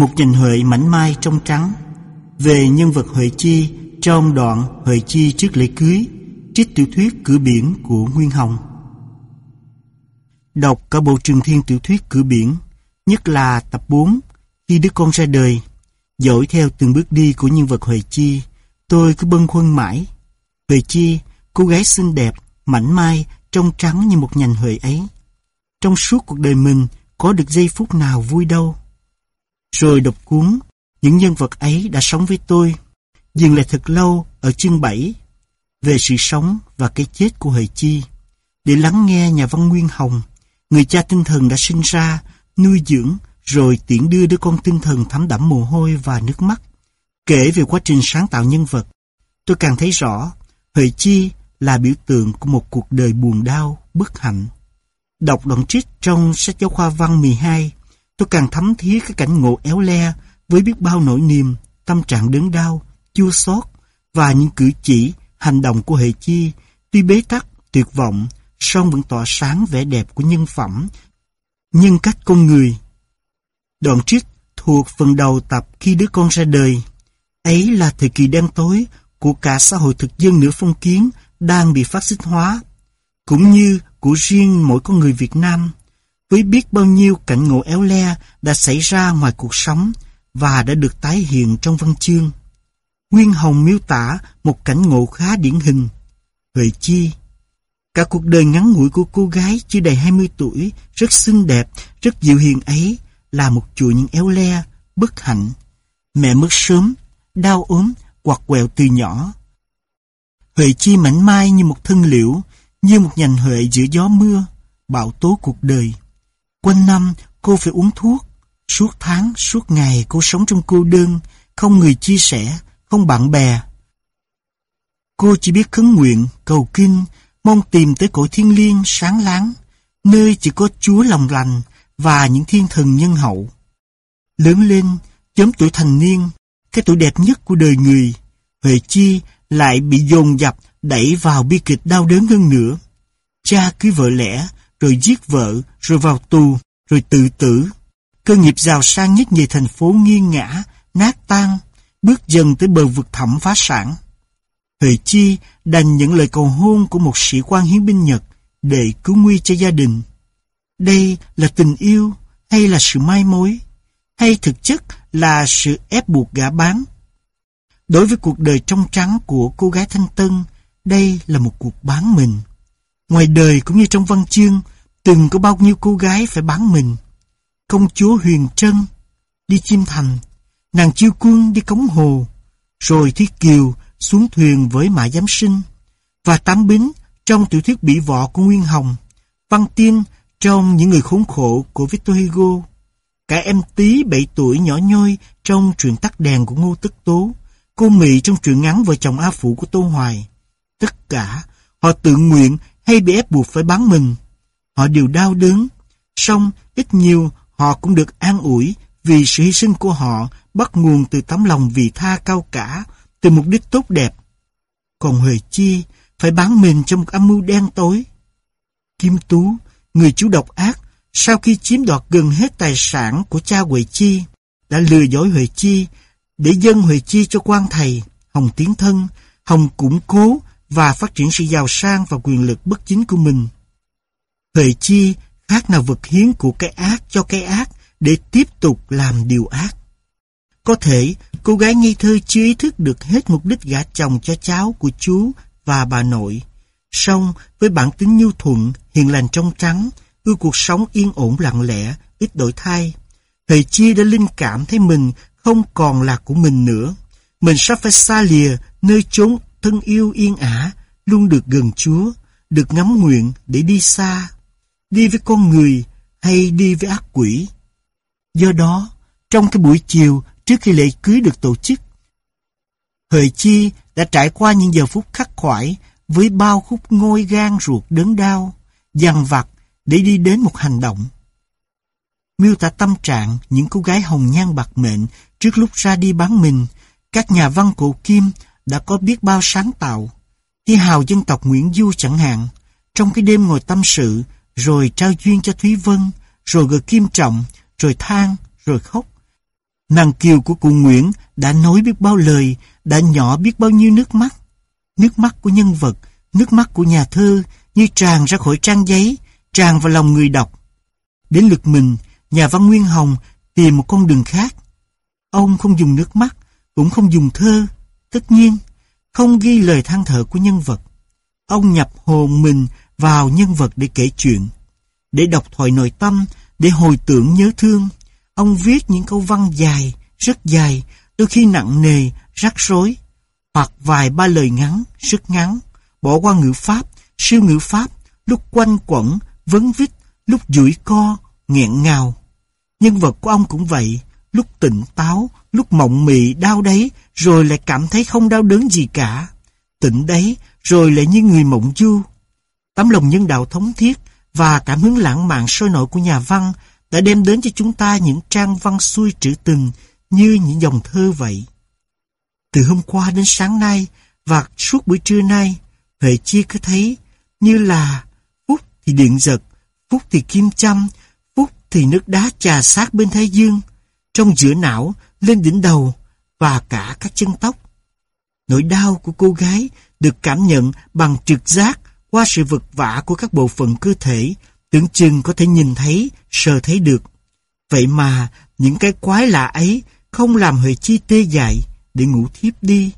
Một nhành huệ mảnh mai trong trắng Về nhân vật Huệ Chi trong đoạn Huệ Chi trước lễ cưới Trích tiểu thuyết Cửa biển của Nguyên Hồng Đọc cả bộ trường thiên tiểu thuyết Cửa biển Nhất là tập 4 Khi đứa con ra đời Dõi theo từng bước đi của nhân vật Huệ Chi Tôi cứ bâng khuâng mãi Huệ Chi, cô gái xinh đẹp, mảnh mai, trong trắng như một nhành huệ ấy. Trong suốt cuộc đời mình, có được giây phút nào vui đâu. Rồi đọc cuốn, những nhân vật ấy đã sống với tôi, dừng lại thật lâu ở chương 7, về sự sống và cái chết của Hợi Chi, để lắng nghe nhà văn Nguyên Hồng, người cha tinh thần đã sinh ra, nuôi dưỡng, rồi tiễn đưa đứa con tinh thần thấm đẫm mồ hôi và nước mắt. Kể về quá trình sáng tạo nhân vật, tôi càng thấy rõ Hợi Chi là biểu tượng của một cuộc đời buồn đau, bất hạnh. Đọc đoạn trích trong sách giáo khoa văn 12, tôi càng thấm thía cái cảnh ngộ éo le với biết bao nỗi niềm, tâm trạng đớn đau, chua xót và những cử chỉ, hành động của hệ Chi tuy bế tắc, tuyệt vọng, song vẫn tỏa sáng vẻ đẹp của nhân phẩm, nhân cách con người. Đoạn trích thuộc phần đầu tập khi đứa con ra đời. Ấy là thời kỳ đen tối của cả xã hội thực dân nửa phong kiến đang bị phát xít hóa, cũng như của riêng mỗi con người Việt Nam, với biết bao nhiêu cảnh ngộ éo le đã xảy ra ngoài cuộc sống và đã được tái hiện trong văn chương. Nguyên Hồng miêu tả một cảnh ngộ khá điển hình. Huệ Chi Cả cuộc đời ngắn ngủi của cô gái chưa đầy 20 tuổi, rất xinh đẹp, rất dịu hiền ấy, là một chuỗi những éo le, bất hạnh. Mẹ mất sớm, đau ốm quặt quẹo từ nhỏ. Huệ chi mảnh mai như một thân liễu, như một nhành huệ giữa gió mưa, bão tố cuộc đời. Quanh năm cô phải uống thuốc, suốt tháng, suốt ngày cô sống trong cô đơn, không người chia sẻ, không bạn bè. Cô chỉ biết khấn nguyện, cầu kinh, mong tìm tới cõi thiên liêng sáng láng, nơi chỉ có Chúa lòng lành và những thiên thần nhân hậu. Lớn lên, chấm tuổi thành niên, cái tuổi đẹp nhất của đời người, Huệ Chi lại bị dồn dập đẩy vào bi kịch đau đớn hơn nữa. Cha cưới vợ lẽ, rồi giết vợ, rồi vào tù, rồi tự tử. Cơ nghiệp giàu sang nhất nhì thành phố nghiêng ngã, nát tan, bước dần tới bờ vực thẳm phá sản. Huệ Chi đành những lời cầu hôn của một sĩ quan hiến binh Nhật để cứu nguy cho gia đình. Đây là tình yêu hay là sự mai mối? hay thực chất là sự ép buộc gã bán. Đối với cuộc đời trong trắng của cô gái thanh tân, đây là một cuộc bán mình. Ngoài đời cũng như trong văn chương, từng có bao nhiêu cô gái phải bán mình. Công chúa Huyền Trân đi chim thành, nàng chiêu quân đi cống hồ, rồi Thiết Kiều xuống thuyền với Mã Giám Sinh, và Tám Bính trong tiểu thuyết bị Vọ của Nguyên Hồng, Văn Tiên trong Những Người Khốn Khổ của Victor Hugo, Cả em tí 7 tuổi nhỏ nhoi trong truyện tắt đèn của Ngô Tức Tố, cô Mị trong truyện ngắn vợ chồng A Phụ của Tô Hoài. Tất cả, họ tự nguyện hay bị ép buộc phải bán mình. Họ đều đau đớn, song ít nhiều họ cũng được an ủi vì sự hy sinh của họ bắt nguồn từ tấm lòng vì tha cao cả, từ mục đích tốt đẹp. Còn Huệ Chi phải bán mình trong một âm mưu đen tối. Kim Tú, người chú độc ác, sau khi chiếm đoạt gần hết tài sản của cha Huệ Chi, đã lừa dối Huệ Chi để dâng Huệ Chi cho quan thầy, Hồng tiến thân, Hồng củng cố và phát triển sự giàu sang và quyền lực bất chính của mình. Huệ Chi khác nào vật hiến của cái ác cho cái ác để tiếp tục làm điều ác. Có thể cô gái ngây thơ chưa ý thức được hết mục đích gả chồng cho cháu của chú và bà nội. Song với bản tính nhu thuận, hiền lành trong trắng, ưa cuộc sống yên ổn lặng lẽ, ít đổi thay. Huệ Chi đã linh cảm thấy mình không còn là của mình nữa. Mình sắp phải xa lìa nơi chốn thân yêu yên ả, luôn được gần Chúa, được ngắm nguyện để đi xa. Đi với con người hay đi với ác quỷ. Do đó, trong cái buổi chiều trước khi lễ cưới được tổ chức, Hợi Chi đã trải qua những giờ phút khắc khoải với bao khúc ngôi gan ruột đớn đau, dằn vặt để đi đến một hành động. Miêu tả tâm trạng những cô gái hồng nhan bạc mệnh trước lúc ra đi bán mình, các nhà văn cổ kim đã có biết bao sáng tạo. Thi hào dân tộc Nguyễn Du chẳng hạn, trong cái đêm ngồi tâm sự, rồi trao duyên cho Thúy Vân, rồi gửi kim trọng, rồi than, rồi khóc. Nàng kiều của cụ Nguyễn đã nói biết bao lời, đã nhỏ biết bao nhiêu nước mắt. Nước mắt của nhân vật, nước mắt của nhà thơ như tràn ra khỏi trang giấy, tràn vào lòng người đọc. Đến lượt mình, nhà văn Nguyên Hồng tìm một con đường khác. Ông không dùng nước mắt, cũng không dùng thơ. Tất nhiên, không ghi lời than thở của nhân vật. Ông nhập hồn mình vào nhân vật để kể chuyện, để đọc thoại nội tâm, để hồi tưởng nhớ thương. Ông viết những câu văn dài, rất dài, đôi khi nặng nề, rắc rối, hoặc vài ba lời ngắn, rất ngắn, bỏ qua ngữ pháp, siêu ngữ pháp, lúc quanh quẩn, vấn vít, lúc duỗi co, nghẹn ngào. Nhân vật của ông cũng vậy, lúc tỉnh táo, lúc mộng mị đau đấy, rồi lại cảm thấy không đau đớn gì cả. Tỉnh đấy, rồi lại như người mộng du. Tấm lòng nhân đạo thống thiết và cảm hứng lãng mạn sôi nổi của nhà văn đã đem đến cho chúng ta những trang văn xuôi trữ tình như những dòng thơ vậy. Từ hôm qua đến sáng nay và suốt buổi trưa nay, Huệ Chi cứ thấy như là phút thì điện giật, phút thì kim châm, phút thì nước đá trà sát bên thái dương, trong giữa não, lên đỉnh đầu và cả các chân tóc. Nỗi đau của cô gái được cảm nhận bằng trực giác qua sự vật vả của các bộ phận cơ thể, tưởng chừng có thể nhìn thấy, sờ thấy được. Vậy mà, những cái quái lạ ấy không làm Huệ Chi tê dại để ngủ thiếp đi.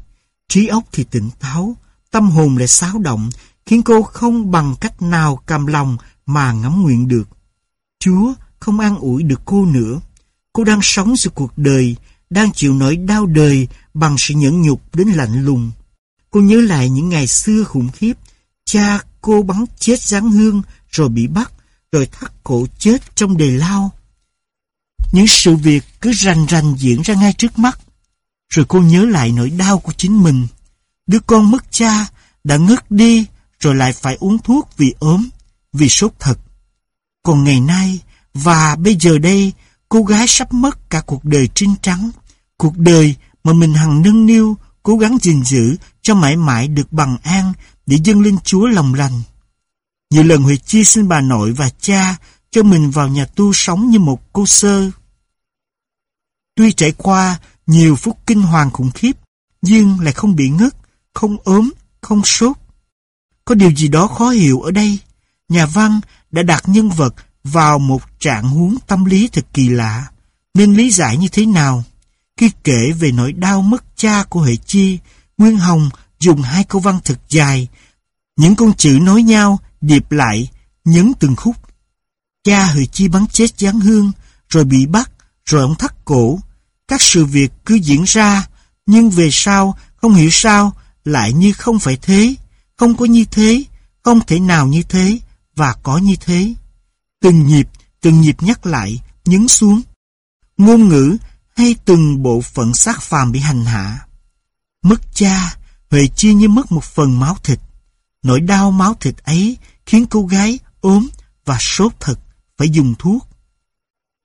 Trí óc thì tỉnh táo, tâm hồn lại xáo động, khiến cô không bằng cách nào cầm lòng mà ngắm nguyện được. Chúa không an ủi được cô nữa. Cô đang sống sự cuộc đời, đang chịu nỗi đau đời bằng sự nhẫn nhục đến lạnh lùng. Cô nhớ lại những ngày xưa khủng khiếp, cha cô bắn chết giáng hương rồi bị bắt, rồi thắt cổ chết trong đề lao. Những sự việc cứ rành rành diễn ra ngay trước mắt. Rồi cô nhớ lại nỗi đau của chính mình. Đứa con mất cha đã ngất đi rồi lại phải uống thuốc vì ốm, vì sốt thật. Còn ngày nay và bây giờ đây cô gái sắp mất cả cuộc đời trinh trắng. Cuộc đời mà mình hằng nâng niu, cố gắng gìn giữ cho mãi mãi được bằng an để dâng lên Chúa lòng lành. Nhiều lần Huệ Chi xin bà nội và cha cho mình vào nhà tu sống như một cô sơ. Tuy trải qua nhiều phút kinh hoàng khủng khiếp, nhưng lại không bị ngất, không ốm, không sốt. Có điều gì đó khó hiểu ở đây. Nhà văn đã đặt nhân vật vào một trạng huống tâm lý thật kỳ lạ. Nên lý giải như thế nào? Khi kể về nỗi đau mất cha của Huệ Chi, Nguyên Hồng dùng hai câu văn thật dài. Những con chữ nối nhau, điệp lại, nhấn từng khúc. Cha Huệ Chi bắn chết Giáng Hương, rồi bị bắt, rồi ông thắt cổ. Các sự việc cứ diễn ra, nhưng về sau, không hiểu sao, lại như không phải thế, không có như thế, không thể nào như thế, và có như thế. Từng nhịp, từng nhịp nhắc lại, nhấn xuống. Ngôn ngữ hay từng bộ phận xác phàm bị hành hạ. Mất cha, Huệ Chi như mất một phần máu thịt. Nỗi đau máu thịt ấy khiến cô gái ốm và sốt thật, phải dùng thuốc.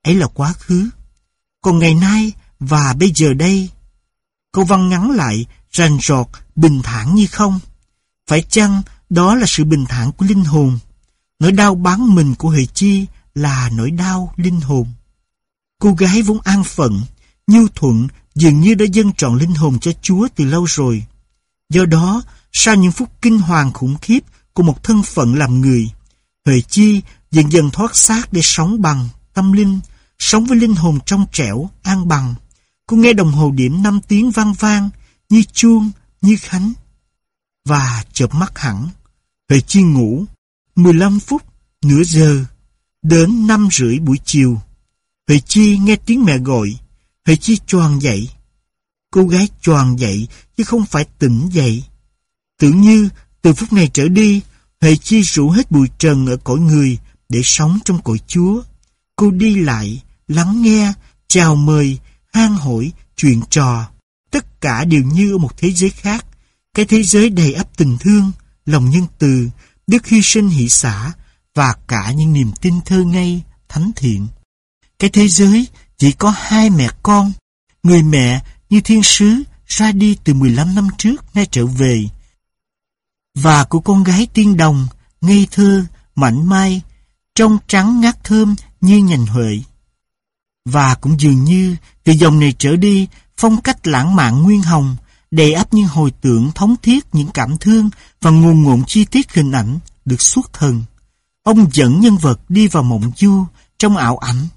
Ấy là quá khứ. Còn ngày nay và bây giờ đây, câu văn ngắn lại, rành rọt, bình thản như không. Phải chăng đó là sự bình thản của linh hồn? Nỗi đau bán mình của Huệ Chi là nỗi đau linh hồn. Cô gái vốn an phận, nhu thuận dường như đã dâng trọn linh hồn cho Chúa từ lâu rồi. Do đó, sau những phút kinh hoàng khủng khiếp của một thân phận làm người, Huệ Chi dần dần thoát xác để sống bằng tâm linh, sống với linh hồn trong trẻo, an bằng. Cô nghe đồng hồ điểm năm tiếng vang vang, như chuông, như khánh. Và chợp mắt hẳn, Huệ Chi ngủ, 15 phút, nửa giờ, đến năm rưỡi buổi chiều. Huệ Chi nghe tiếng mẹ gọi, Huệ Chi choàng dậy. Cô gái choàng dậy chứ không phải tỉnh dậy. Tưởng như từ phút này trở đi, Huệ Chi rủ hết bụi trần ở cõi người để sống trong cõi Chúa. Cô đi lại, lắng nghe, chào mời, hang hỏi, chuyện trò. Tất cả đều như ở một thế giới khác. Cái thế giới đầy ắp tình thương, lòng nhân từ, đức hy sinh hỷ xã và cả những niềm tin thơ ngây, thánh thiện. Cái thế giới chỉ có hai mẹ con, người mẹ như thiên sứ ra đi từ 15 năm trước nay trở về. Và của con gái tiên đồng, ngây thơ, mảnh mai, trong trắng ngát thơm như nhành huệ. Và cũng dường như từ dòng này trở đi, phong cách lãng mạn nguyên hồng, đầy ắp những hồi tưởng thống thiết những cảm thương và nguồn ngộn chi tiết hình ảnh được xuất thần. Ông dẫn nhân vật đi vào mộng du trong ảo ảnh.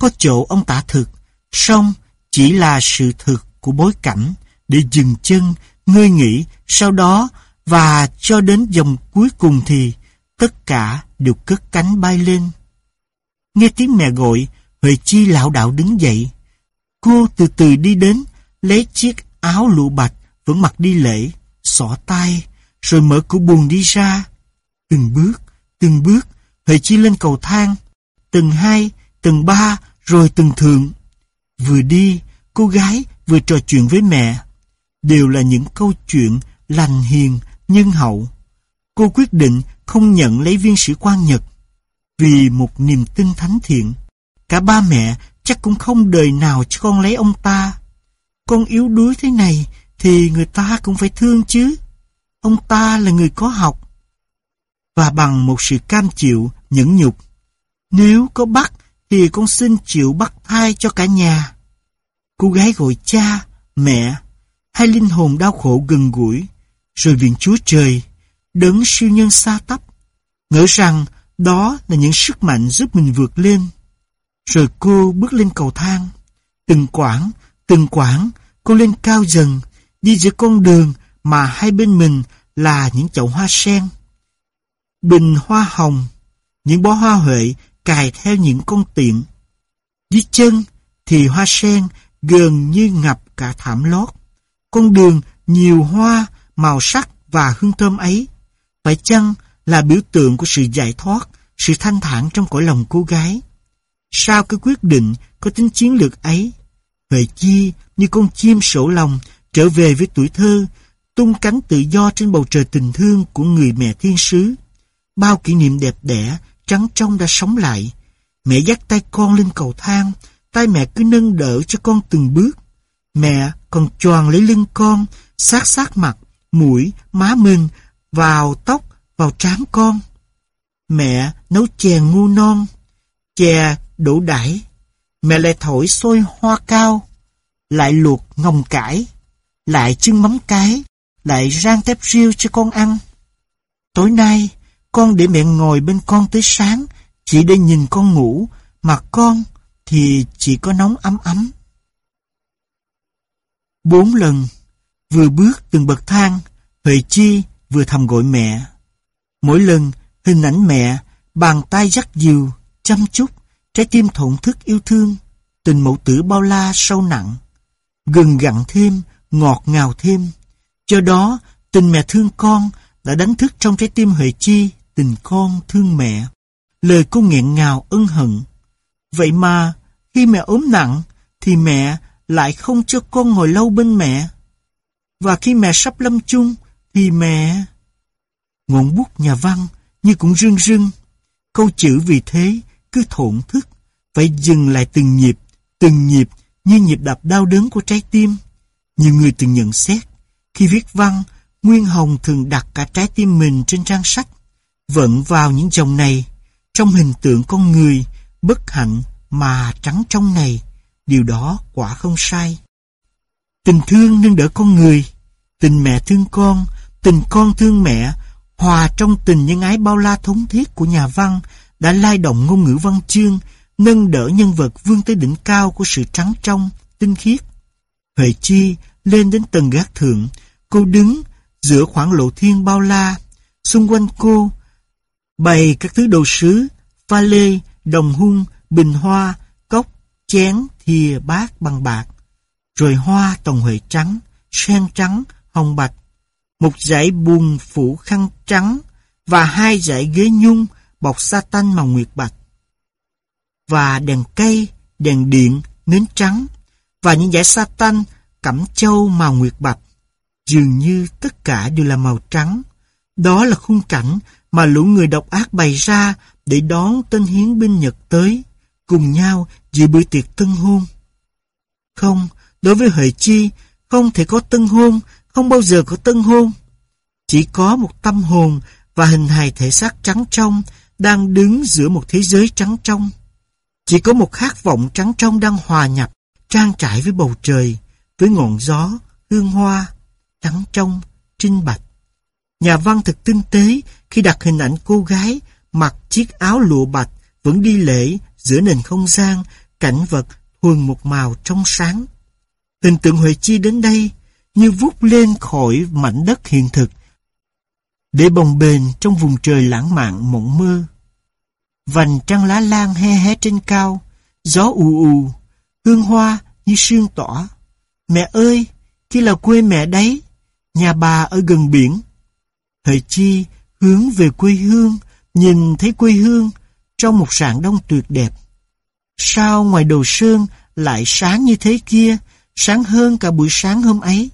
Có chỗ ông tả thực, song chỉ là sự thực của bối cảnh để dừng chân, ngơi nghỉ, sau đó và cho đến dòng cuối cùng thì tất cả đều cất cánh bay lên. Nghe tiếng mẹ gọi, Huệ Chi lão đạo đứng dậy. Cô từ từ đi đến, lấy chiếc áo lụa bạch vẫn mặc đi lễ, xỏ tay, rồi mở cửa buồn đi ra. Từng bước, từng bước, Huệ Chi lên cầu thang, từng hai, từng ba, rồi từng thượng. Vừa đi, cô gái vừa trò chuyện với mẹ. Đều là những câu chuyện lành hiền, nhân hậu. Cô quyết định không nhận lấy viên sĩ quan Nhật vì một niềm tin thánh thiện. Cả ba mẹ chắc cũng không đời nào cho con lấy ông ta. Con yếu đuối thế này thì người ta cũng phải thương chứ. Ông ta là người có học. Và bằng một sự cam chịu, nhẫn nhục. Nếu có bắt thì con xin chịu bắt thai cho cả nhà. Cô gái gọi cha, mẹ, hai linh hồn đau khổ gần gũi, rồi viện Chúa Trời, đấng siêu nhân xa tấp, ngỡ rằng đó là những sức mạnh giúp mình vượt lên. Rồi cô bước lên cầu thang, từng quãng, từng quãng, cô lên cao dần, đi giữa con đường mà hai bên mình là những chậu hoa sen. Bình hoa hồng, những bó hoa huệ cài theo những con tiện. Dưới chân thì hoa sen gần như ngập cả thảm lót. Con đường nhiều hoa, màu sắc và hương thơm ấy. Phải chăng là biểu tượng của sự giải thoát, sự thanh thản trong cõi lòng cô gái? sao cái quyết định có tính chiến lược ấy, Huệ Chi như con chim sổ lòng trở về với tuổi thơ, tung cánh tự do trên bầu trời tình thương của người mẹ thiên sứ. Bao kỷ niệm đẹp đẽ, trắng trong đã sống lại. Mẹ dắt tay con lên cầu thang, tay mẹ cứ nâng đỡ cho con từng bước. Mẹ còn choàng lấy lưng con, sát sát mặt, mũi, má mình, vào tóc, vào trán con. Mẹ nấu chè ngu non, chè đổ đải Mẹ lại thổi sôi hoa cao, lại luộc ngồng cải, lại chưng mắm cái, lại rang tép riêu cho con ăn. Tối nay, con để mẹ ngồi bên con tới sáng, chỉ để nhìn con ngủ, mà con thì chỉ có nóng ấm ấm. Bốn lần, vừa bước từng bậc thang, Huệ Chi vừa thầm gọi mẹ. Mỗi lần, hình ảnh mẹ, bàn tay dắt dìu, chăm chút, trái tim thổn thức yêu thương, tình mẫu tử bao la sâu nặng, gần gặn thêm, ngọt ngào thêm. cho đó, tình mẹ thương con đã đánh thức trong trái tim Huệ Chi tình con thương mẹ. Lời cô nghẹn ngào ân hận. Vậy mà, khi mẹ ốm nặng, thì mẹ lại không cho con ngồi lâu bên mẹ. Và khi mẹ sắp lâm chung, thì mẹ... Ngọn bút nhà văn như cũng rưng rưng. Câu chữ vì thế cứ thổn thức, phải dừng lại từng nhịp, từng nhịp như nhịp đập đau đớn của trái tim. Nhiều người từng nhận xét, khi viết văn, Nguyên Hồng thường đặt cả trái tim mình trên trang sách, vận vào những dòng này, trong hình tượng con người, bất hạnh mà trắng trong này, điều đó quả không sai. Tình thương nâng đỡ con người, tình mẹ thương con, tình con thương mẹ, hòa trong tình nhân ái bao la thống thiết của nhà văn đã lai động ngôn ngữ văn chương, nâng đỡ nhân vật vươn tới đỉnh cao của sự trắng trong, tinh khiết. Huệ Chi lên đến tầng gác thượng, cô đứng giữa khoảng lộ thiên bao la, xung quanh cô bày các thứ đồ sứ, pha lê, đồng hung, bình hoa, cốc, chén, thìa, bát bằng bạc, rồi hoa tòng huệ trắng, sen trắng, hồng bạch, một dãy buồn phủ khăn trắng và hai dãy ghế nhung bọc sa tanh màu nguyệt bạch và đèn cây, đèn điện, nến trắng và những dải sa tanh cẩm châu màu nguyệt bạch. Dường như tất cả đều là màu trắng. Đó là khung cảnh mà lũ người độc ác bày ra để đón tên hiến binh Nhật tới, cùng nhau dự bữa tiệc tân hôn. Không, đối với Huệ Chi, không thể có tân hôn, không bao giờ có tân hôn. Chỉ có một tâm hồn và hình hài thể xác trắng trong đang đứng giữa một thế giới trắng trong. Chỉ có một khát vọng trắng trong đang hòa nhập, trang trải với bầu trời, với ngọn gió, hương hoa, trắng trong, trinh bạch. Nhà văn thật tinh tế khi đặt hình ảnh cô gái mặc chiếc áo lụa bạch vẫn đi lễ giữa nền không gian, cảnh vật thuần một màu trong sáng. Hình tượng Huệ Chi đến đây như vút lên khỏi mảnh đất hiện thực để bồng bềnh trong vùng trời lãng mạn mộng mơ. Vành trăng lá lan he hé trên cao, gió ù ù, hương hoa như sương tỏa. Mẹ ơi, kia là quê mẹ đấy, nhà bà ở gần biển. Hợi chi hướng về quê hương, nhìn thấy quê hương trong một rạng đông tuyệt đẹp. Sao ngoài đầu sơn lại sáng như thế kia, sáng hơn cả buổi sáng hôm ấy?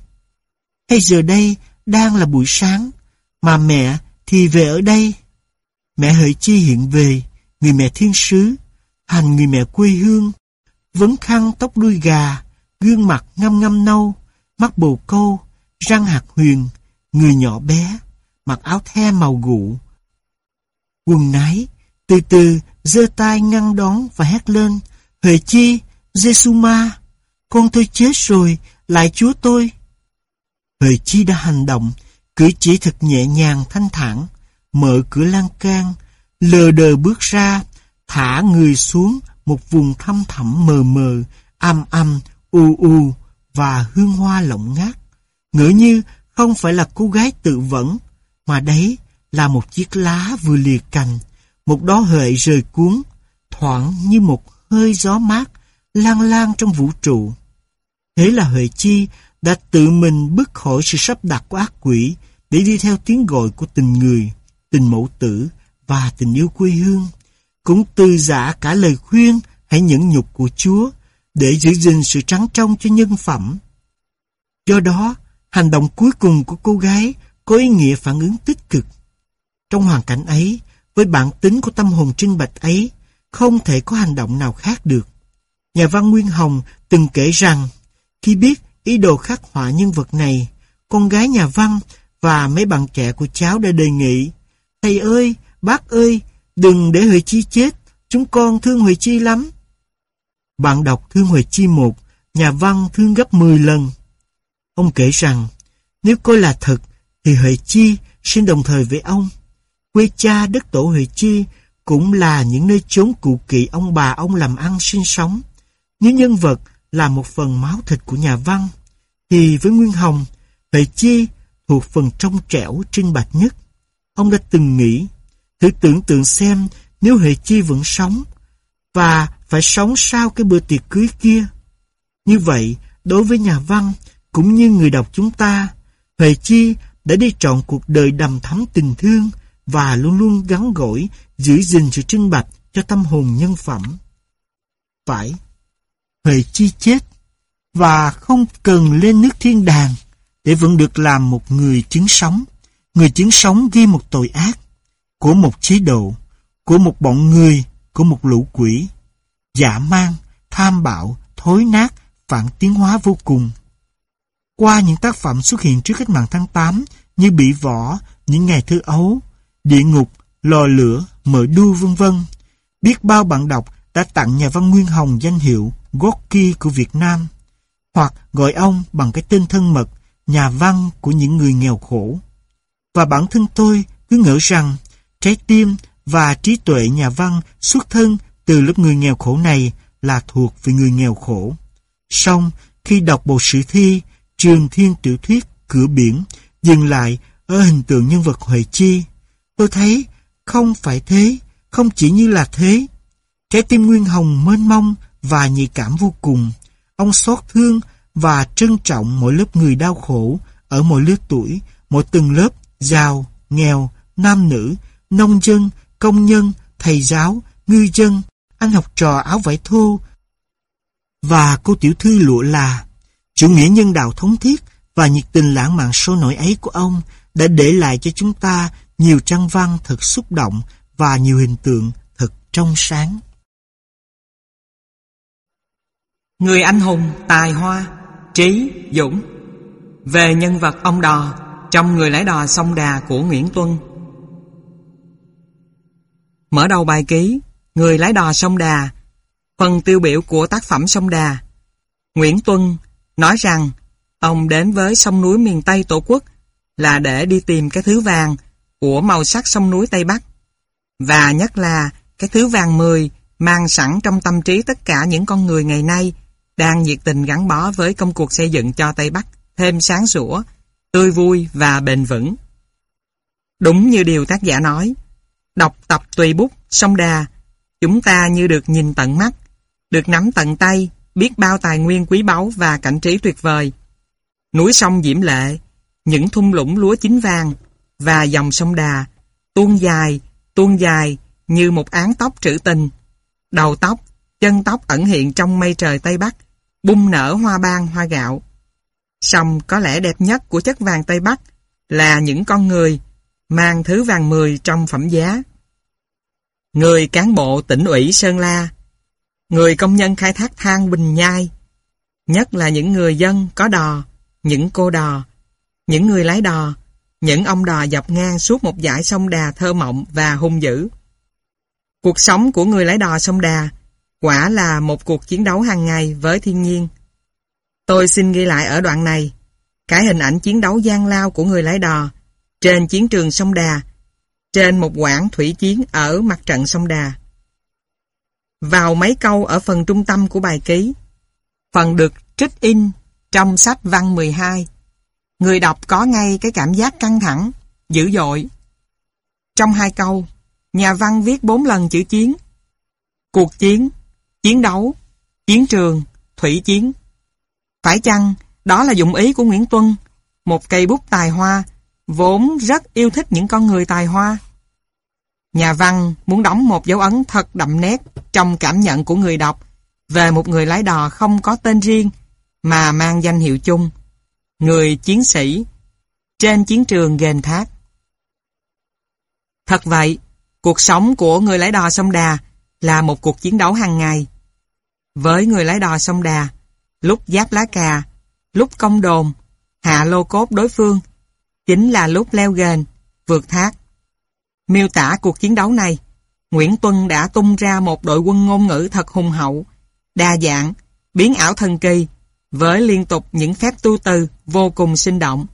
Hay giờ đây đang là buổi sáng, mà mẹ thì về ở đây? Mẹ Hợi Chi hiện về, người mẹ thiên sứ, hành người mẹ quê hương, vấn khăn tóc đuôi gà, gương mặt ngăm ngăm nâu, mắt bồ câu, răng hạt huyền, người nhỏ bé, mặc áo the màu gụ. Quần nái, từ từ giơ tay ngăn đón và hét lên, Huệ Chi, giê ma con tôi chết rồi, lại chúa tôi. Huệ Chi đã hành động, cử chỉ thật nhẹ nhàng thanh thản, mở cửa lan can, lờ đờ bước ra, thả người xuống một vùng thăm thẳm mờ mờ, âm âm, u u và hương hoa lộng ngát. Ngỡ như không phải là cô gái tự vẫn, mà đấy là một chiếc lá vừa lìa cành, một đó hợi rời cuốn, thoảng như một hơi gió mát, lan lan trong vũ trụ. Thế là Huệ Chi đã tự mình bước khỏi sự sắp đặt của ác quỷ để đi theo tiếng gọi của tình người, tình mẫu tử và tình yêu quê hương. Cũng từ giả cả lời khuyên hãy nhẫn nhục của Chúa để giữ gìn sự trắng trong cho nhân phẩm. Do đó, hành động cuối cùng của cô gái có ý nghĩa phản ứng tích cực. Trong hoàn cảnh ấy, với bản tính của tâm hồn trinh bạch ấy, không thể có hành động nào khác được. Nhà văn Nguyên Hồng từng kể rằng, khi biết ý đồ khắc họa nhân vật này, con gái nhà văn và mấy bạn trẻ của cháu đã đề nghị, Thầy ơi, bác ơi, đừng để Huệ Chi chết, chúng con thương Huệ Chi lắm. Bạn đọc thương Huệ Chi một, nhà văn thương gấp 10 lần. Ông kể rằng, nếu coi là thật, thì Huệ Chi sinh đồng thời với ông. Quê cha đất tổ Huệ Chi cũng là những nơi chốn cụ kỵ ông bà ông làm ăn sinh sống. Nếu nhân vật là một phần máu thịt của nhà văn, thì với Nguyên Hồng, Huệ Chi thuộc phần trong trẻo trinh bạch nhất. Ông đã từng nghĩ, thử tưởng tượng xem nếu Huệ Chi vẫn sống, và phải sống sau cái bữa tiệc cưới kia. Như vậy, đối với nhà văn, cũng như người đọc chúng ta, Huệ Chi đã đi trọn cuộc đời đầm thắm tình thương và luôn luôn gắn gỗi giữ gìn sự trinh bạch cho tâm hồn nhân phẩm. Phải, Huệ Chi chết và không cần lên nước thiên đàng để vẫn được làm một người chứng sống. Người chứng sống ghi một tội ác của một chế độ, của một bọn người, của một lũ quỷ. Giả mang, tham bạo, thối nát, phản tiến hóa vô cùng. Qua những tác phẩm xuất hiện trước cách mạng tháng 8 như Bị Võ, Những Ngày Thư Ấu, Địa Ngục, Lò Lửa, Mở Đu vân vân biết bao bạn đọc đã tặng nhà văn Nguyên Hồng danh hiệu Gorky của Việt Nam, hoặc gọi ông bằng cái tên thân mật nhà văn của những người nghèo khổ. Và bản thân tôi cứ ngỡ rằng trái tim và trí tuệ nhà văn xuất thân từ lớp người nghèo khổ này là thuộc về người nghèo khổ. Xong, khi đọc bộ sử thi Trường Thiên Tiểu Thuyết Cửa Biển dừng lại ở hình tượng nhân vật Huệ Chi, tôi thấy không phải thế, không chỉ như là thế. Trái tim Nguyên Hồng mênh mông và nhạy cảm vô cùng. Ông xót thương và trân trọng mỗi lớp người đau khổ ở mỗi lứa tuổi, mỗi từng lớp, giàu, nghèo, nam nữ, nông dân, công nhân, thầy giáo, ngư dân, anh học trò áo vải thô và cô tiểu thư lụa là chủ nghĩa nhân đạo thống thiết và nhiệt tình lãng mạn sôi nổi ấy của ông đã để lại cho chúng ta nhiều trang văn thật xúc động và nhiều hình tượng thật trong sáng. Người anh hùng tài hoa, trí, dũng. Về nhân vật ông Đò trong Người lái đò sông Đà của Nguyễn Tuân. Mở đầu bài ký Người lái đò sông Đà Phần tiêu biểu của tác phẩm Sông Đà. Nguyễn Tuân nói rằng ông đến với sông núi miền Tây Tổ quốc là để đi tìm cái thứ vàng của màu sắc sông núi Tây Bắc. Và nhất là cái thứ vàng mười mang sẵn trong tâm trí tất cả những con người ngày nay đang nhiệt tình gắn bó với công cuộc xây dựng cho Tây Bắc thêm sáng sủa, tươi vui và bền vững. Đúng như điều tác giả nói, đọc tập tùy bút, sông đà, chúng ta như được nhìn tận mắt, được nắm tận tay, biết bao tài nguyên quý báu và cảnh trí tuyệt vời. Núi sông diễm lệ, những thung lũng lúa chín vàng và dòng sông đà, tuôn dài, tuôn dài như một án tóc trữ tình. Đầu tóc, chân tóc ẩn hiện trong mây trời Tây Bắc, bung nở hoa ban hoa gạo. Song có lẽ đẹp nhất của chất vàng Tây Bắc là những con người mang thứ vàng mười trong phẩm giá. Người cán bộ tỉnh ủy Sơn La, người công nhân khai thác than Bình Nhai, nhất là những người dân có đò, những cô đò, những người lái đò, những ông đò dọc ngang suốt một dải sông đà thơ mộng và hung dữ. Cuộc sống của người lái đò sông đà quả là một cuộc chiến đấu hàng ngày với thiên nhiên. Tôi xin ghi lại ở đoạn này cái hình ảnh chiến đấu gian lao của người lái đò trên chiến trường sông Đà, trên một quãng thủy chiến ở mặt trận sông Đà. Vào mấy câu ở phần trung tâm của bài ký, phần được trích in trong sách văn 12, người đọc có ngay cái cảm giác căng thẳng, dữ dội. Trong hai câu, nhà văn viết bốn lần chữ chiến. Cuộc chiến, chiến đấu, chiến trường, thủy chiến. Phải chăng đó là dụng ý của Nguyễn Tuân, một cây bút tài hoa, vốn rất yêu thích những con người tài hoa. Nhà văn muốn đóng một dấu ấn thật đậm nét trong cảm nhận của người đọc về một người lái đò không có tên riêng mà mang danh hiệu chung, người chiến sĩ trên chiến trường ghền thác. Thật vậy, cuộc sống của người lái đò sông Đà là một cuộc chiến đấu hàng ngày. Với người lái đò sông Đà, lúc giáp lá cà, lúc công đồn, hạ lô cốt đối phương, chính là lúc leo gền, vượt thác. Miêu tả cuộc chiến đấu này, Nguyễn Tuân đã tung ra một đội quân ngôn ngữ thật hùng hậu, đa dạng, biến ảo thần kỳ, với liên tục những phép tu từ vô cùng sinh động.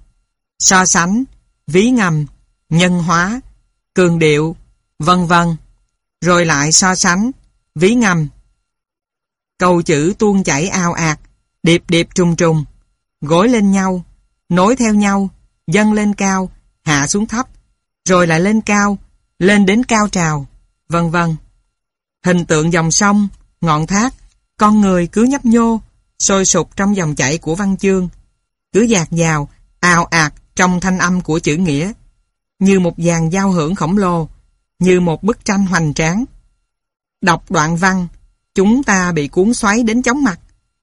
So sánh, ví ngầm, nhân hóa, cường điệu, vân vân, rồi lại so sánh, ví ngầm. Câu chữ tuôn chảy ao ạt, điệp điệp trùng trùng, gối lên nhau, nối theo nhau, dâng lên cao, hạ xuống thấp, rồi lại lên cao, lên đến cao trào, vân vân. Hình tượng dòng sông, ngọn thác, con người cứ nhấp nhô, sôi sục trong dòng chảy của văn chương, cứ dạt dào, ào ạt trong thanh âm của chữ nghĩa, như một dàn giao hưởng khổng lồ, như một bức tranh hoành tráng. Đọc đoạn văn, chúng ta bị cuốn xoáy đến chóng mặt,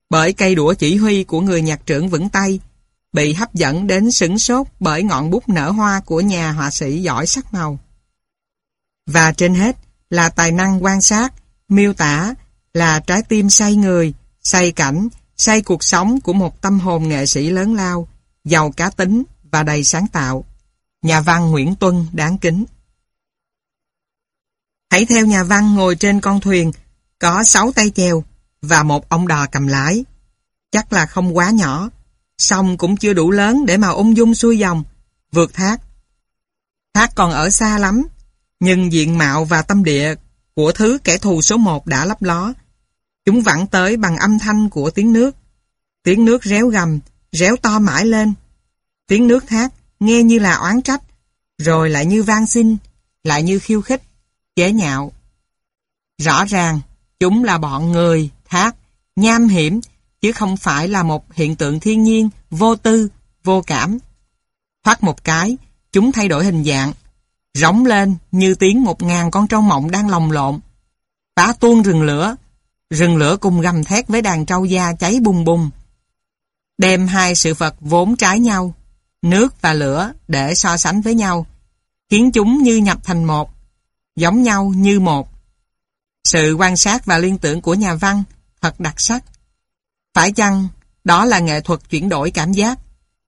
bởi cây đũa chỉ huy của người nhạc trưởng vững tay, bị hấp dẫn đến sửng sốt bởi ngọn bút nở hoa của nhà họa sĩ giỏi sắc màu. Và trên hết là tài năng quan sát, miêu tả, là trái tim say người, say cảnh, say cuộc sống của một tâm hồn nghệ sĩ lớn lao, giàu cá tính và đầy sáng tạo. Nhà văn Nguyễn Tuân đáng kính. Hãy theo nhà văn ngồi trên con thuyền, có sáu tay chèo và một ông đò cầm lái. Chắc là không quá nhỏ, sông cũng chưa đủ lớn để mà ung dung xuôi dòng, vượt thác. Thác còn ở xa lắm, nhưng diện mạo và tâm địa của thứ kẻ thù số một đã lấp ló. Chúng vẳng tới bằng âm thanh của tiếng nước. Tiếng nước réo gầm, réo to mãi lên. Tiếng nước thác nghe như là oán trách, rồi lại như van xin, lại như khiêu khích, chế nhạo. Rõ ràng, chúng là bọn người, thác, nham hiểm, chứ không phải là một hiện tượng thiên nhiên, vô tư, vô cảm. Thoát một cái, chúng thay đổi hình dạng, rống lên như tiếng một ngàn con trâu mộng đang lồng lộn. Phá tuôn rừng lửa, rừng lửa cùng gầm thét với đàn trâu da cháy bùng bùng. Đem hai sự vật vốn trái nhau, nước và lửa để so sánh với nhau, khiến chúng như nhập thành một, giống nhau như một. Sự quan sát và liên tưởng của nhà văn thật đặc sắc. Phải chăng đó là nghệ thuật chuyển đổi cảm giác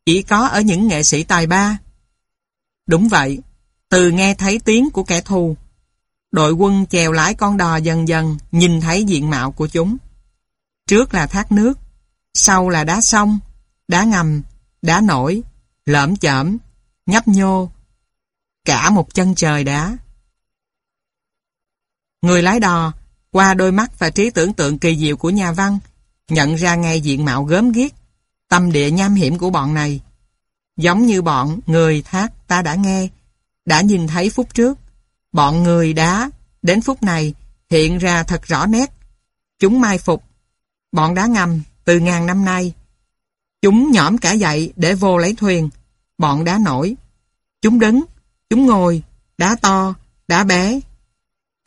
chỉ có ở những nghệ sĩ tài ba? Đúng vậy, từ nghe thấy tiếng của kẻ thù, đội quân chèo lái con đò dần dần nhìn thấy diện mạo của chúng. Trước là thác nước, sau là đá sông, đá ngầm, đá nổi, lởm chởm, nhấp nhô, cả một chân trời đá. Người lái đò, qua đôi mắt và trí tưởng tượng kỳ diệu của nhà văn, nhận ra ngay diện mạo gớm ghiếc, tâm địa nham hiểm của bọn này. Giống như bọn người thác ta đã nghe, đã nhìn thấy phút trước. Bọn người đá, đến phút này, hiện ra thật rõ nét. Chúng mai phục. Bọn đá ngầm, từ ngàn năm nay. Chúng nhõm cả dậy để vô lấy thuyền. Bọn đá nổi. Chúng đứng, chúng ngồi, đá to, đá bé.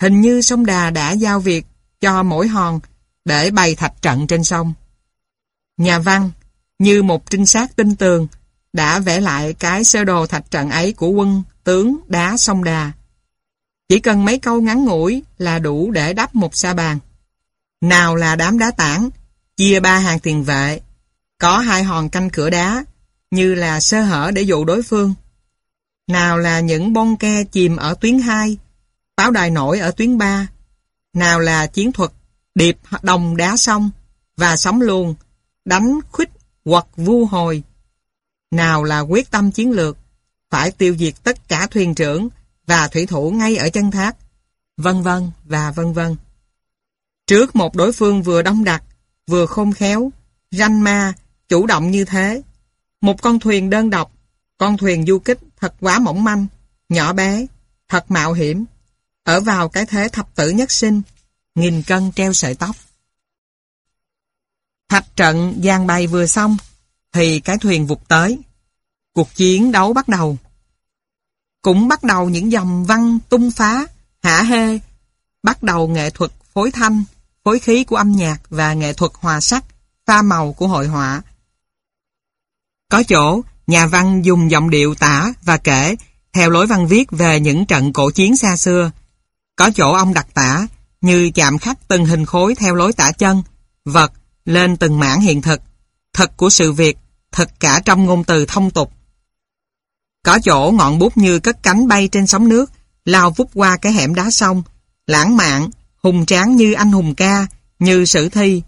Hình như sông Đà đã giao việc cho mỗi hòn để bày thạch trận trên sông. Nhà văn, như một trinh sát tinh tường, đã vẽ lại cái sơ đồ thạch trận ấy của quân tướng đá sông Đà. Chỉ cần mấy câu ngắn ngủi là đủ để đắp một sa bàn. Nào là đám đá tảng, chia ba hàng tiền vệ, có hai hòn canh cửa đá, như là sơ hở để dụ đối phương. Nào là những bông ke chìm ở tuyến 2, pháo đài nổi ở tuyến 3. Nào là chiến thuật điệp đồng đá sông và sóng luôn, đánh khuyết hoặc vu hồi. Nào là quyết tâm chiến lược, phải tiêu diệt tất cả thuyền trưởng và thủy thủ ngay ở chân thác, vân vân và vân vân. Trước một đối phương vừa đông đặc, vừa khôn khéo, ranh ma, chủ động như thế, một con thuyền đơn độc, con thuyền du kích thật quá mỏng manh, nhỏ bé, thật mạo hiểm, ở vào cái thế thập tử nhất sinh, nghìn cân treo sợi tóc. Thạch trận giang bay vừa xong, thì cái thuyền vụt tới. Cuộc chiến đấu bắt đầu. Cũng bắt đầu những dòng văn tung phá, hả hê, bắt đầu nghệ thuật phối thanh, phối khí của âm nhạc và nghệ thuật hòa sắc, pha màu của hội họa. Có chỗ, nhà văn dùng giọng điệu tả và kể theo lối văn viết về những trận cổ chiến xa xưa. Có chỗ ông đặt tả như chạm khắc từng hình khối theo lối tả chân, vật lên từng mảng hiện thực, thật của sự việc, thật cả trong ngôn từ thông tục. Có chỗ ngọn bút như cất cánh bay trên sóng nước, lao vút qua cái hẻm đá sông, lãng mạn, hùng tráng như anh hùng ca, như sử thi.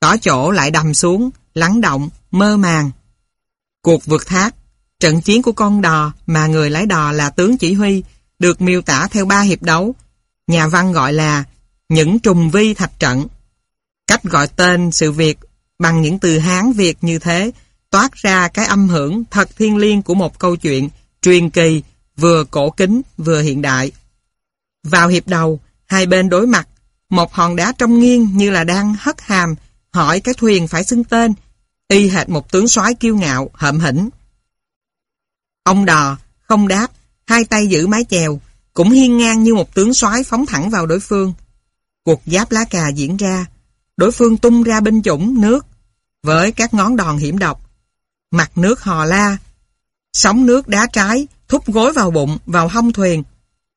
Có chỗ lại đầm xuống, lắng động, mơ màng. Cuộc vượt thác, trận chiến của con đò mà người lái đò là tướng chỉ huy, được miêu tả theo ba hiệp đấu. Nhà văn gọi là những trùng vi thạch trận. Cách gọi tên sự việc bằng những từ Hán Việt như thế toát ra cái âm hưởng thật thiên liêng của một câu chuyện truyền kỳ vừa cổ kính vừa hiện đại. Vào hiệp đầu, hai bên đối mặt, một hòn đá trong nghiêng như là đang hất hàm, hỏi cái thuyền phải xưng tên, y hệt một tướng soái kiêu ngạo, hậm hĩnh. Ông đò, không đáp, hai tay giữ mái chèo, cũng hiên ngang như một tướng soái phóng thẳng vào đối phương. Cuộc giáp lá cà diễn ra, đối phương tung ra binh chủng nước với các ngón đòn hiểm độc. Mặt nước hò la, sóng nước đá trái, thúc gối vào bụng, vào hông thuyền.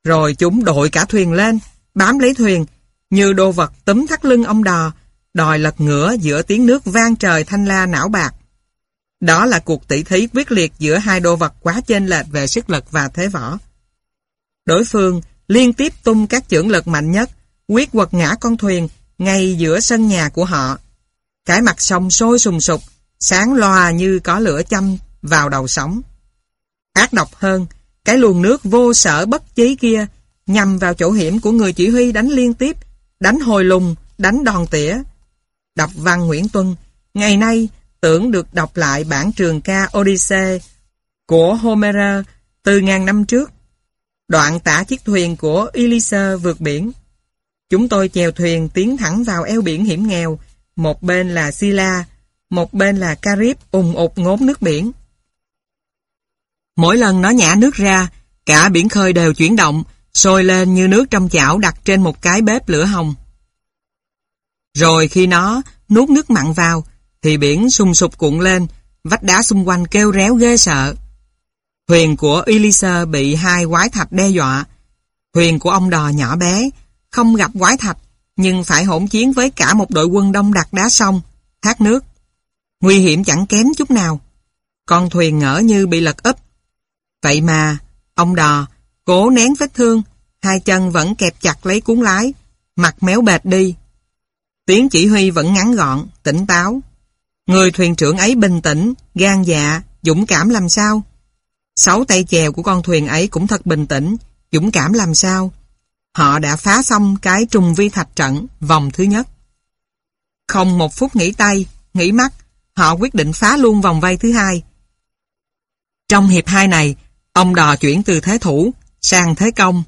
Rồi chúng đội cả thuyền lên, bám lấy thuyền, như đồ vật tấm thắt lưng ông đò, đòi lật ngửa giữa tiếng nước vang trời thanh la não bạc. Đó là cuộc tỷ thí quyết liệt giữa hai đồ vật quá chênh lệch về sức lực và thế võ. Đối phương liên tiếp tung các chưởng lực mạnh nhất, quyết quật ngã con thuyền ngay giữa sân nhà của họ. Cái mặt sông sôi sùng sục, sáng loà như có lửa châm vào đầu sóng. Ác độc hơn, cái luồng nước vô sở bất chí kia nhằm vào chỗ hiểm của người chỉ huy đánh liên tiếp, đánh hồi lùng, đánh đòn tỉa. Đọc văn Nguyễn Tuân, ngày nay tưởng được đọc lại bản trường ca Odyssey của Homer từ ngàn năm trước. Đoạn tả chiếc thuyền của Elisa vượt biển. Chúng tôi chèo thuyền tiến thẳng vào eo biển hiểm nghèo, một bên là Sila, một bên là Carib ùng ụt ngốn nước biển. Mỗi lần nó nhả nước ra, cả biển khơi đều chuyển động, sôi lên như nước trong chảo đặt trên một cái bếp lửa hồng. Rồi khi nó nuốt nước mặn vào, thì biển sung sụp cuộn lên, vách đá xung quanh kêu réo ghê sợ. Thuyền của Elisa bị hai quái thạch đe dọa. Thuyền của ông đò nhỏ bé, không gặp quái thạch, nhưng phải hỗn chiến với cả một đội quân đông đặc đá sông, thác nước. Nguy hiểm chẳng kém chút nào. Con thuyền ngỡ như bị lật úp. Vậy mà, ông đò, cố nén vết thương, hai chân vẫn kẹp chặt lấy cuốn lái, mặt méo bệt đi. Tiếng chỉ huy vẫn ngắn gọn, tỉnh táo. Người thuyền trưởng ấy bình tĩnh, gan dạ, dũng cảm làm sao? Sáu tay chèo của con thuyền ấy cũng thật bình tĩnh, dũng cảm làm sao? Họ đã phá xong cái trùng vi thạch trận vòng thứ nhất. Không một phút nghỉ tay, nghỉ mắt, họ quyết định phá luôn vòng vây thứ hai. Trong hiệp hai này, ông đò chuyển từ thế thủ sang thế công.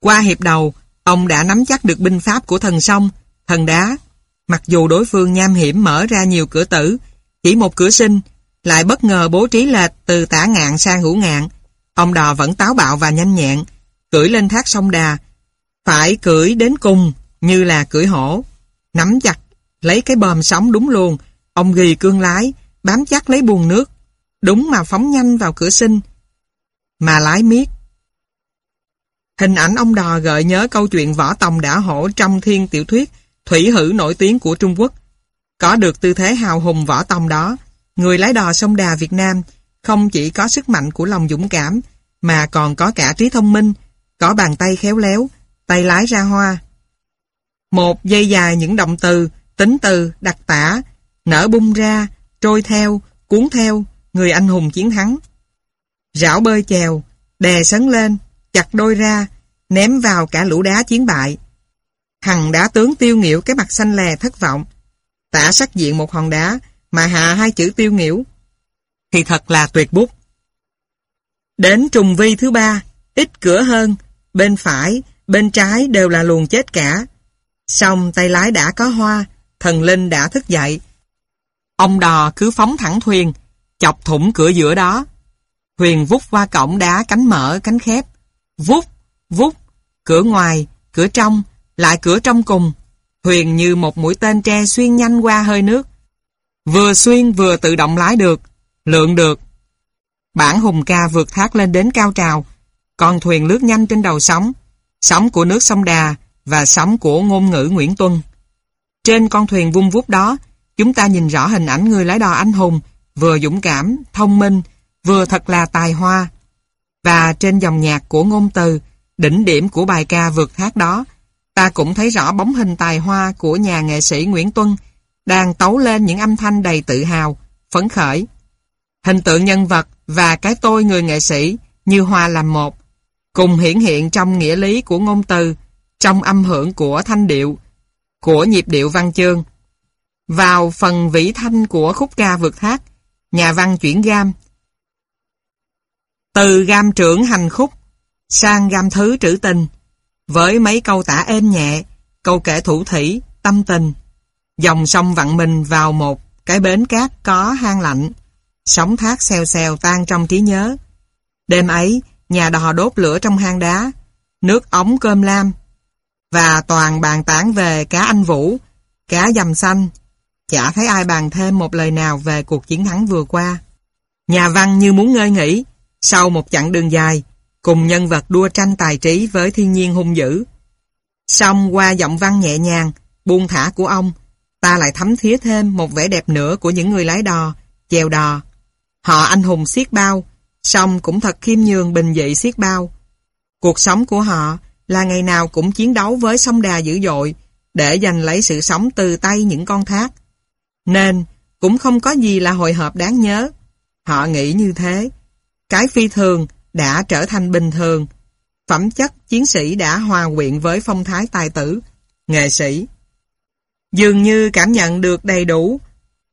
Qua hiệp đầu, ông đã nắm chắc được binh pháp của thần sông, thần đá. Mặc dù đối phương nham hiểm mở ra nhiều cửa tử, chỉ một cửa sinh, lại bất ngờ bố trí lệch từ tả ngạn sang hữu ngạn. Ông đò vẫn táo bạo và nhanh nhẹn, cưỡi lên thác sông đà, phải cưỡi đến cùng như là cưỡi hổ, nắm chặt, lấy cái bòm sóng đúng luôn, ông ghi cương lái, bám chắc lấy buồn nước, đúng mà phóng nhanh vào cửa sinh, mà lái miết. Hình ảnh ông đò gợi nhớ câu chuyện võ tòng đã hổ trong thiên tiểu thuyết Thủy hử nổi tiếng của Trung Quốc. Có được tư thế hào hùng võ tòng đó, người lái đò sông đà Việt Nam không chỉ có sức mạnh của lòng dũng cảm, mà còn có cả trí thông minh, có bàn tay khéo léo, tay lái ra hoa. Một dây dài những động từ, tính từ, đặc tả, nở bung ra, trôi theo, cuốn theo, người anh hùng chiến thắng. Rảo bơi chèo, đè sấn lên, chặt đôi ra, ném vào cả lũ đá chiến bại. Hằng đá tướng tiêu nghiệu cái mặt xanh lè thất vọng. Tả sắc diện một hòn đá, mà hạ hai chữ tiêu nghiễu. Thì thật là tuyệt bút. Đến trùng vi thứ ba, ít cửa hơn, bên phải, bên trái đều là luồng chết cả. Xong tay lái đã có hoa, thần linh đã thức dậy. Ông đò cứ phóng thẳng thuyền, chọc thủng cửa giữa đó. Thuyền vút qua cổng đá cánh mở cánh khép. Vút, vút, cửa ngoài, cửa trong, lại cửa trong cùng. Thuyền như một mũi tên tre xuyên nhanh qua hơi nước. Vừa xuyên vừa tự động lái được, lượng được. Bản hùng ca vượt thác lên đến cao trào, còn thuyền lướt nhanh trên đầu sóng, sóng của nước sông Đà và sóng của ngôn ngữ Nguyễn Tuân. Trên con thuyền vung vút đó, chúng ta nhìn rõ hình ảnh người lái đò anh hùng, vừa dũng cảm, thông minh, vừa thật là tài hoa. Và trên dòng nhạc của ngôn từ, đỉnh điểm của bài ca vượt thác đó, ta cũng thấy rõ bóng hình tài hoa của nhà nghệ sĩ Nguyễn Tuân đang tấu lên những âm thanh đầy tự hào, phấn khởi. Hình tượng nhân vật và cái tôi người nghệ sĩ như hòa làm một, cùng hiển hiện trong nghĩa lý của ngôn từ, trong âm hưởng của thanh điệu, của nhịp điệu văn chương. Vào phần vĩ thanh của khúc ca vượt thác, nhà văn chuyển gam. Từ gam trưởng hành khúc, sang gam thứ trữ tình, với mấy câu tả êm nhẹ, câu kể thủ thủy, tâm tình. Dòng sông vặn mình vào một cái bến cát có hang lạnh, sóng thác xèo xèo tan trong trí nhớ. Đêm ấy, nhà đò đốt lửa trong hang đá, nước ống cơm lam, và toàn bàn tán về cá anh Vũ, cá dầm xanh. Chả thấy ai bàn thêm một lời nào về cuộc chiến thắng vừa qua. Nhà văn như muốn ngơi nghỉ, sau một chặng đường dài, cùng nhân vật đua tranh tài trí với thiên nhiên hung dữ. Xong qua giọng văn nhẹ nhàng, buông thả của ông, ta lại thấm thía thêm một vẻ đẹp nữa của những người lái đò, chèo đò. Họ anh hùng xiết bao, song cũng thật khiêm nhường bình dị xiết bao. Cuộc sống của họ là ngày nào cũng chiến đấu với sông đà dữ dội để giành lấy sự sống từ tay những con thác. Nên cũng không có gì là hồi hộp đáng nhớ. Họ nghĩ như thế. Cái phi thường đã trở thành bình thường. Phẩm chất chiến sĩ đã hòa quyện với phong thái tài tử, nghệ sĩ. Dường như cảm nhận được đầy đủ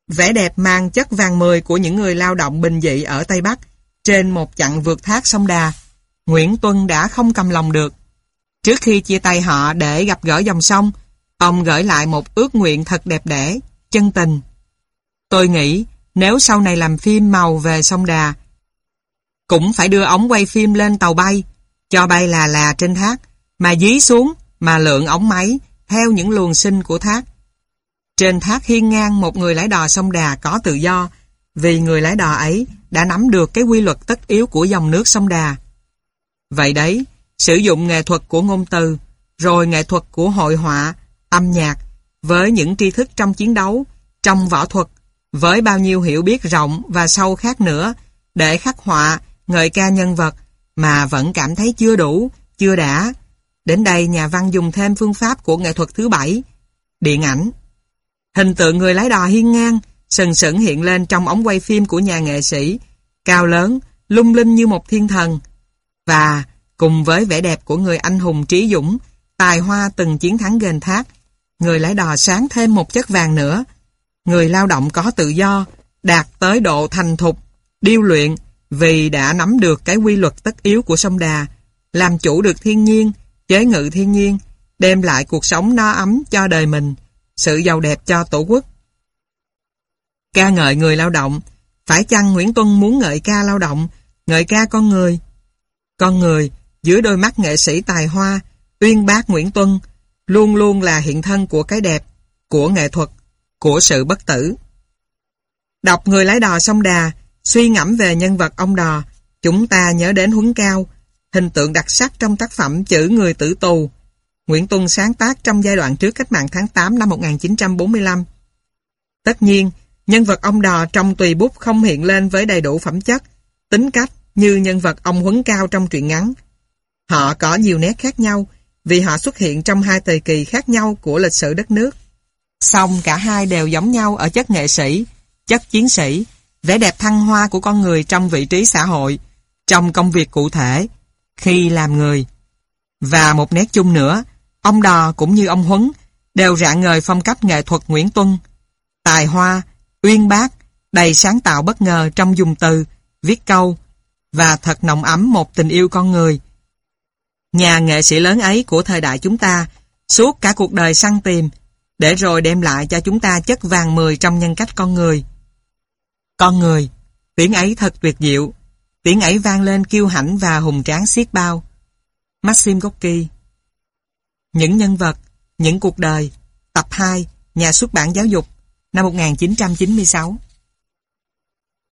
vẻ đẹp mang chất vàng mười của những người lao động bình dị ở Tây Bắc trên một chặng vượt thác sông Đà, Nguyễn Tuân đã không cầm lòng được. Trước khi chia tay họ để gặp gỡ dòng sông, ông gửi lại một ước nguyện thật đẹp đẽ, chân tình. Tôi nghĩ nếu sau này làm phim màu về sông Đà, cũng phải đưa ống quay phim lên tàu bay, cho bay là là trên thác, mà dí xuống, mà lượng ống máy theo những luồng sinh của thác. Trên thác hiên ngang một người lái đò sông Đà có tự do, vì người lái đò ấy đã nắm được cái quy luật tất yếu của dòng nước sông Đà. Vậy đấy, sử dụng nghệ thuật của ngôn từ, rồi nghệ thuật của hội họa, âm nhạc, với những tri thức trong chiến đấu, trong võ thuật, với bao nhiêu hiểu biết rộng và sâu khác nữa, để khắc họa, ngợi ca nhân vật, mà vẫn cảm thấy chưa đủ, chưa đã. Đến đây nhà văn dùng thêm phương pháp của nghệ thuật thứ bảy, điện ảnh. Hình tượng người lái đò hiên ngang, sừng sững hiện lên trong ống quay phim của nhà nghệ sĩ, cao lớn, lung linh như một thiên thần. Và cùng với vẻ đẹp của người anh hùng trí dũng, tài hoa từng chiến thắng ghen thác, người lái đò sáng thêm một chất vàng nữa. Người lao động có tự do, đạt tới độ thành thục, điêu luyện, vì đã nắm được cái quy luật tất yếu của sông Đà, làm chủ được thiên nhiên, chế ngự thiên nhiên, đem lại cuộc sống no ấm cho đời mình, sự giàu đẹp cho tổ quốc. Ca ngợi người lao động, phải chăng Nguyễn Tuân muốn ngợi ca lao động, ngợi ca con người? Con người, dưới đôi mắt nghệ sĩ tài hoa, uyên bác Nguyễn Tuân, luôn luôn là hiện thân của cái đẹp, của nghệ thuật, của sự bất tử. Đọc người lái đò sông Đà, suy ngẫm về nhân vật ông đò, chúng ta nhớ đến Huấn Cao, hình tượng đặc sắc trong tác phẩm Chữ Người Tử Tù. Nguyễn Tuân sáng tác trong giai đoạn trước cách mạng tháng 8 năm 1945. Tất nhiên, nhân vật ông đò trong tùy bút không hiện lên với đầy đủ phẩm chất, tính cách như nhân vật ông Huấn Cao trong truyện ngắn. Họ có nhiều nét khác nhau vì họ xuất hiện trong hai thời kỳ khác nhau của lịch sử đất nước. Song cả hai đều giống nhau ở chất nghệ sĩ, chất chiến sĩ, vẻ đẹp thăng hoa của con người trong vị trí xã hội, trong công việc cụ thể, khi làm người. Và một nét chung nữa, ông Đò cũng như ông Huấn đều rạng ngời phong cách nghệ thuật Nguyễn Tuân. Tài hoa, uyên bác, đầy sáng tạo bất ngờ trong dùng từ, viết câu, và thật nồng ấm một tình yêu con người. Nhà nghệ sĩ lớn ấy của thời đại chúng ta, suốt cả cuộc đời săn tìm, để rồi đem lại cho chúng ta chất vàng mười trong nhân cách con người. Con người, tiếng ấy thật tuyệt diệu, tiếng ấy vang lên kiêu hãnh và hùng tráng xiết bao. Maxim Gorky những nhân vật, những cuộc đời, tập 2, nhà xuất bản giáo dục, năm 1996